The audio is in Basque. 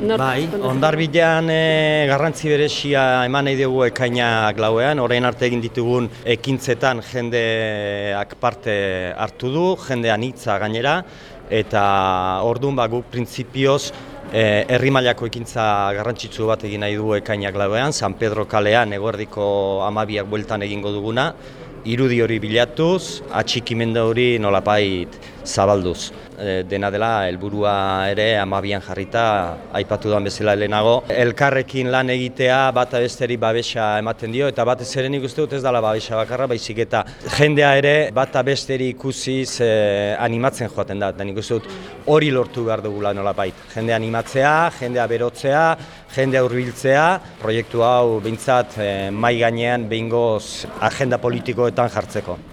Bai, ondarbilean e, garrantzi beresia eman nahi dugu ekainak lauean, orain arte egin ditugun ekintzetan jendeak parte hartu du, jendean hitza gainera, eta orduan ba, guk printzipioz e, herri mailako ekintza garrantzitsu bat egin nahi dugu ekainak lauean, San Pedro kalean eguerdiko amabiak bueltan egingo duguna, irudi hori bilatuz, atxikimenda hori nolapait zabalduz. E, dena dela helburua ere amabian jarrita aipatu duan bezala helenago. Elkarrekin lan egitea bata besteri babesa ematen dio eta batez ere nik uste dut ez dela babesa bakarra baizik eta jendea ere bata besteri ikusiz e, animatzen joaten da. Eta nik dut hori lortu behar dugula nolapait. Jendea animatzea, jendea berotzea, jendea hurbiltzea, proiektu hau behintzat e, mai gainean behingoz agenda politikoetan jartzeko.